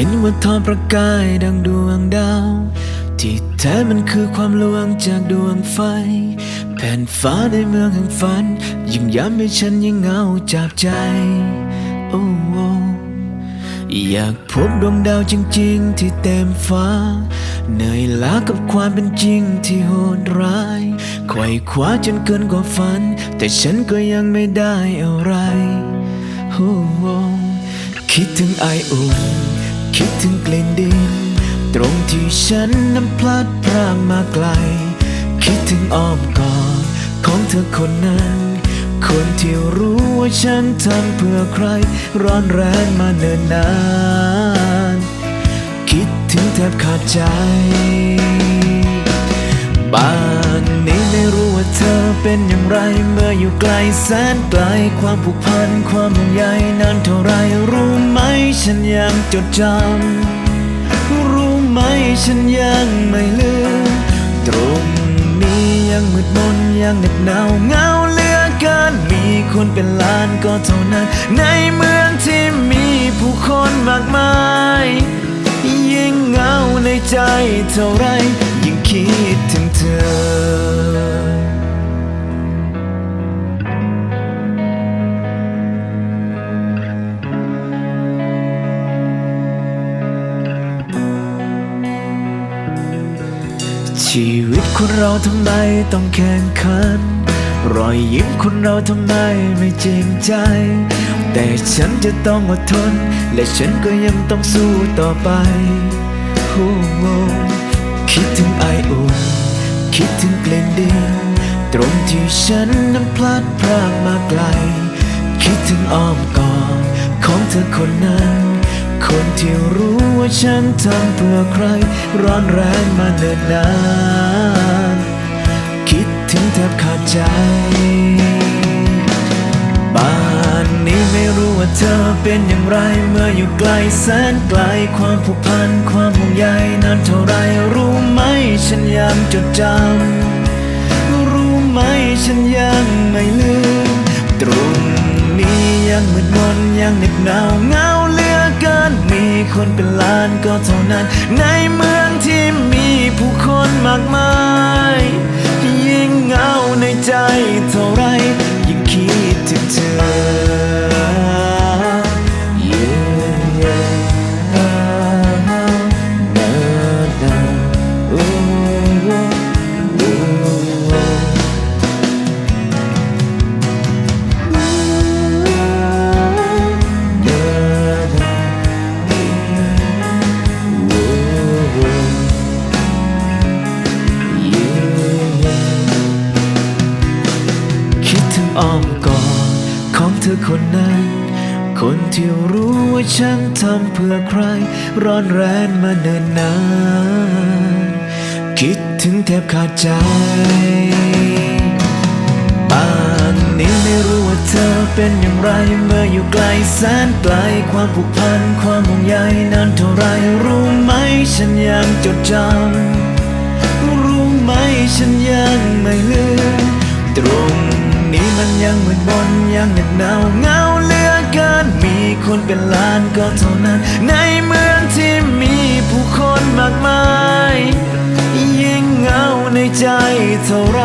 ็นว่าทอประกายดังดวงดาว ที่แท้มันคือความลวงจากดวงไฟ แผ่นฟ้าในเมืองแห่งฝัน ยิ่งย้ำให้ฉันยิ่งเหงาจับใจโอ้โอ้อยากพบดวงดาวจริง ๆ ที่เต็มฟ้า เหนื่อยล้ากับความเป็นจริงที่โหดร้ายไขว่คว้าจนเกินกว่าฝัน แต่ฉันก็ยังไม่ได้อะไรโอ้โอ้คิดถึงไออุ่น คิดถึงกลิ่นดิน ตรงที่ฉันนั้นพลัดพรากมาไกล คิดถึงอ้อมกอดของเธอคนนั้น คนที่รู้ว่าฉันทำเพื่อใคร ร้อนแรงมาเนิ่นนาน คิดถึงแทบขาดใจ บ้านนี้ไม่รู้ว่าเธอเป็นอย่างไร เมื่ออยู่ไกลแสนไกลความผูกพันความห่วงใยนานเท่าไรรู้ไหม ฉันยังจดจำ รู้ไหมฉันยังไม่ลืม ตรงนี้ยังมืดมนยังเหน็บหนาวเงาเหลือเกิน มีคนเป็นล้านก็เท่านั้น ในเมืองที่มีผู้คนมากมาย ยิ่งเงาในใจเท่าไร ยิ่งคิดถึงเธอ ชีวิตคนเราทำไมต้องแข่งขัน รอยยิ้มคนเราทำไมไม่จริงใจ แต่ฉันจะต้องอดทน และฉันก็ยังต้องสู้ต่อไปโอ้โหคิดถึงไออุ่น คิดถึงกลิ่นดินตรงที่ฉันนั้นพลัดพรากมาไกล คิดถึงอ้อมกอดของเธอคนนั้น คนที่รู้ว่าฉันทำเพื่อใคร ร้อนแรงมาเนิ่นนาน คิดถึงแทบขาดใจบ้านนี้ไม่รู้ว่าเธอเป็นอย่างไร เมื่ออยู่ไกลแสนไกลความผูกพันความห่วงใยนานเท่าไรรู้ไหมฉันยังจดจำรู้ไหมฉันยังไม่ลืม ตรงนี้ยังมืดมนยังเหน็บหนาวเงา คนเป็นล้านก็เท่านั้น ในเมืองที่มีผู้คนมากมาย ยิ่งเงาในใจเท่าไร อ้อมกอดของเธอคนนั้น คนที่รู้ว่าฉันทำเพื่อใคร ร้อนแรงมาเนิ่นนานคิดถึงแทบขาดใจบ้านนี้ไม่รู้ว่าเธอเป็นอย่างไร เมื่ออยู่ไกลแสนไกลความผูกพัน ความห่วงใยนานเท่าไรรู้ไหมฉันยังจดจำรู้ไหมฉันยังไม่ลืมตรงันยังมืดมนยังเหน็ดหนาวเงาเลือเกิน มีคนเป็นล้านก็เท่านั้น ในเมืองที่มีผู้คนมากมาย ยิ่งเงาในใจเท่าไร